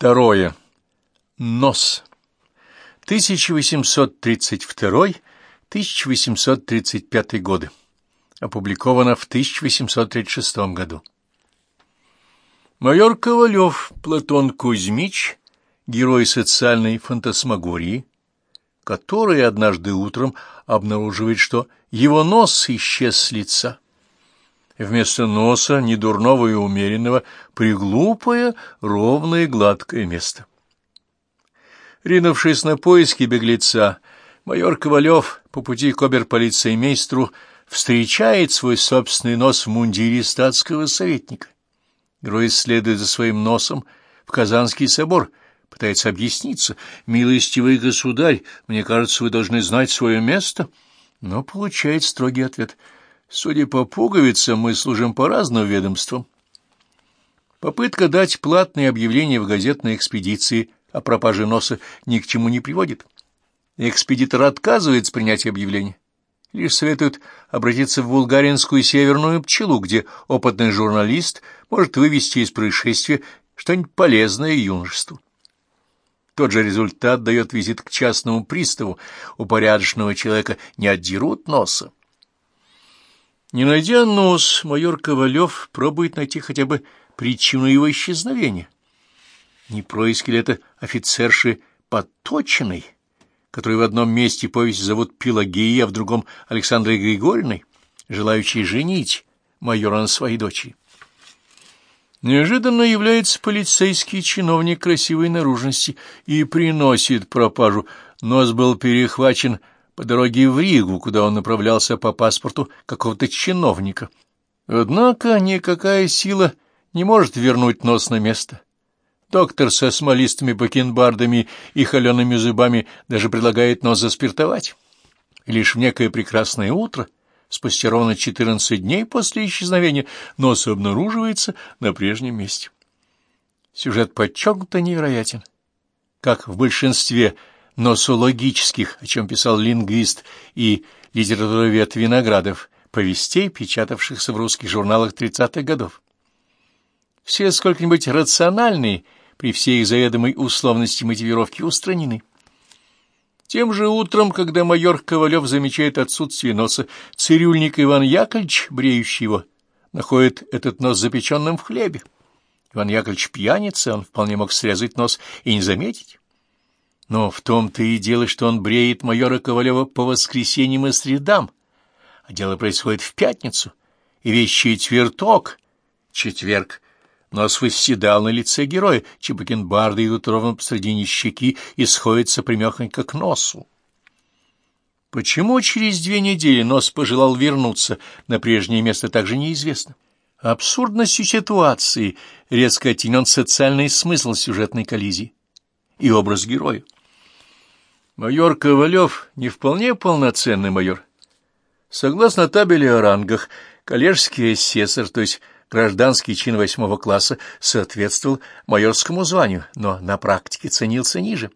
Второе. Нос. 1832-1835 годы. Опубликовано в 1836 году. Майор Ковалев Платон Кузьмич, герой социальной фантасмагории, который однажды утром обнаруживает, что его нос исчез с лица. Вместо носа, недурного и умеренного, приглупое, ровное гладкое место. Ринувшись на поиски беглеца, майор Ковалев по пути к оберполицеймейстру встречает свой собственный нос в мундире статского советника. Герой следует за своим носом в Казанский собор, пытается объясниться. «Милостивый государь, мне кажется, вы должны знать свое место». Но получает строгий ответ. «Судя по пуговицам, мы служим по разным ведомствам». Попытка дать платные объявления в газетной экспедиции о пропаже носа ни к чему не приводит. Экспедитор отказывается принять объявление. Лишь советует обратиться в булгаринскую северную пчелу, где опытный журналист может вывести из происшествия что-нибудь полезное юношеству. Тот же результат дает визит к частному приставу. У порядочного человека не отдерут носа. Не найдя нос, майор Ковалев пробует найти хотя бы причину его исчезновения. Не происки ли это офицерши Поточиной, которую в одном месте повесть зовут Пелагеей, а в другом Александрой Григорьевной, желающей женить майора на своей дочери? Неожиданно является полицейский чиновник красивой наружности и приносит пропажу. Нос был перехвачен по дороге в Ригу, куда он направлялся по паспорту какого-то чиновника. Однако никакая сила не может вернуть нос на место. Доктор со смолистыми бакенбардами и холеными зубами даже предлагает нос заспиртовать. И лишь в некое прекрасное утро — спустя ровно 14 дней после исчезновения нос обнаруживается на прежнем месте. Сюжет подчеркнуто невероятен. Как в большинстве носологических, о чем писал лингвист и литературовед Виноградов, повестей, печатавшихся в русских журналах 30-х годов. Все сколько-нибудь рациональные, при всей их заведомой условности мотивировки, устранены. Тем же утром, когда майор Ковалев замечает отсутствие носа, цирюльник Иван Яковлевич, бреющий его, находит этот нос запеченным в хлебе. Иван Яковлевич пьяница, он вполне мог срезать нос и не заметить. Но в том-то и дело, что он бреет майора Ковалева по воскресеньям и средам, а дело происходит в пятницу, и весь четверток, четверг, Нос восседал на лице героя, чебакенбарды идут ровно посредине щеки и сходятся примехонько к носу. Почему через две недели нос пожелал вернуться на прежнее место, также неизвестно. Абсурдностью ситуации резко оттенен социальный смысл сюжетной коллизии и образ героя. Майор Ковалев не вполне полноценный майор. Согласно табели о рангах, коллежский асессор, то есть гражданский чин восьмого класса соответствовал майорскому званию, но на практике ценился ниже.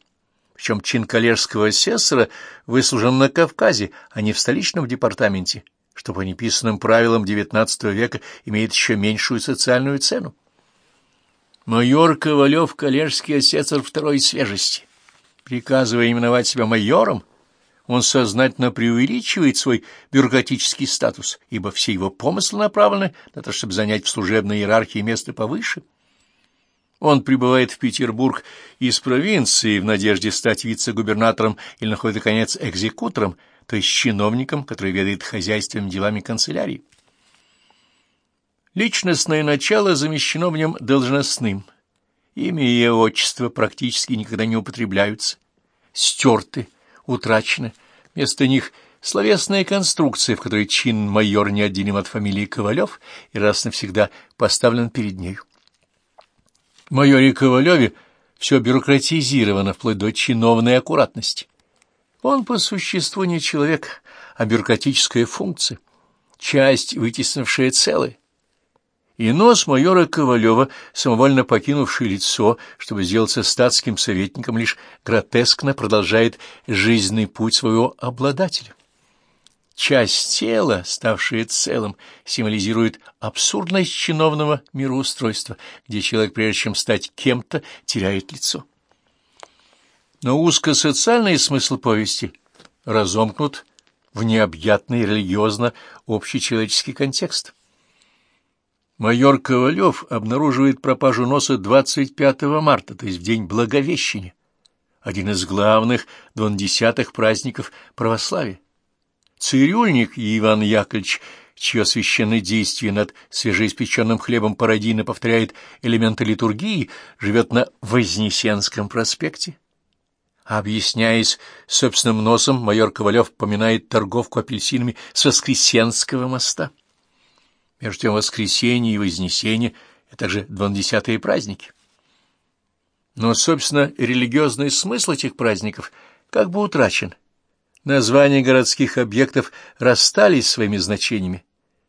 Причем чин коллежского асессора выслужен на Кавказе, а не в столичном департаменте, что по неписанным правилам XIX века имеет еще меньшую социальную цену. Майор Ковалев — коллежский асессор второй свежести. Приказывая именовать себя майором, он сознательно преувеличивает свой бюрократический статус, ибо все его помыслы направлены на то, чтобы занять в служебной иерархии место повыше. Он прибывает в Петербург из провинции в надежде стать вице-губернатором или находит, наконец, экзекутором, то есть чиновником, который ведает хозяйственными делами канцелярии. Личностное начало замещено в нем должностным. Имя и отчество практически никогда не употребляются, стерты, утрачены. Вместо них словесная конструкция, в которой чин майор неотделим от фамилии Ковалев и раз навсегда поставлен перед нею. В майоре Ковалеве все бюрократизировано вплоть до чиновной аккуратности. Он по существу не человек, а бюрократическая функция, часть, вытеснившая целое и нос майора Ковалева, самовольно покинувший лицо, чтобы сделаться статским советником, лишь гротескно продолжает жизненный путь своего обладателя. Часть тела, ставшая целым, символизирует абсурдность чиновного мироустройства, где человек, прежде чем стать кем-то, теряет лицо. Но узкосоциальный смысл повести разомкнут в необъятный религиозно-общечеловеческий контекст. Майор Ковалев обнаруживает пропажу носа 25 марта, то есть в день Благовещения, один из главных двондесятых праздников православия. Цирюльник Иван Яковлевич, чье священное действие над свежеиспеченным хлебом пародийно повторяет элементы литургии, живет на Вознесенском проспекте. Объясняясь собственным носом, майор Ковалев поминает торговку апельсинами с Воскресенского моста. Между тем воскресенье и вознесение — это также двадцатые праздники. Но, собственно, религиозный смысл этих праздников как бы утрачен. Названия городских объектов расстались своими значениями,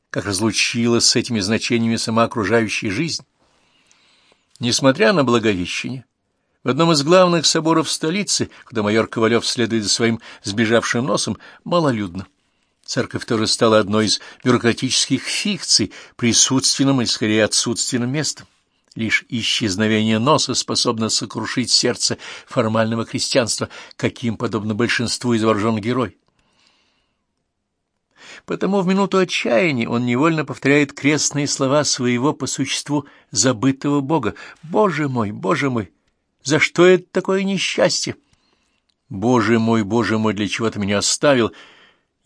как разлучилась с этими значениями сама окружающая жизнь. Несмотря на Благовещение, в одном из главных соборов столицы, куда майор Ковалев следует за своим сбежавшим носом, малолюдно. Церковь тоже стала одной из бюрократических фикций, присутственным или скорее отсутственным местом. Лишь исчезновение носа способно сокрушить сердце формального христианства, каким, подобно большинству, изображен герой. Потому в минуту отчаяния он невольно повторяет крестные слова своего по существу забытого Бога. «Боже мой, Боже мой, за что это такое несчастье? Боже мой, Боже мой, для чего ты меня оставил?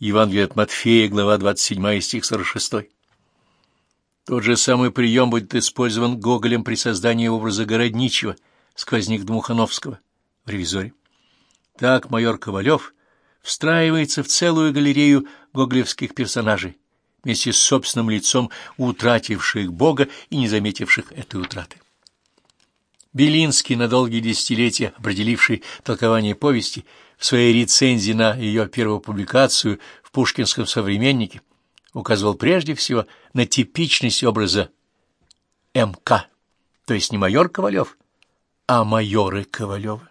Евангелие от Матфея, глава 27, стих 46. Тот же самый прием будет использован Гоголем при создании образа Городничего, сквозник Дмухановского в «Ревизоре». Так майор Ковалев встраивается в целую галерею гоголевских персонажей, вместе с собственным лицом утративших Бога и не заметивших этой утраты. Белинский, на долгие десятилетия определивший толкование повести, своей рецензии на ее первую публикацию в «Пушкинском современнике» указывал прежде всего на типичность образа МК, то есть не майор Ковалев, а майоры Ковалева.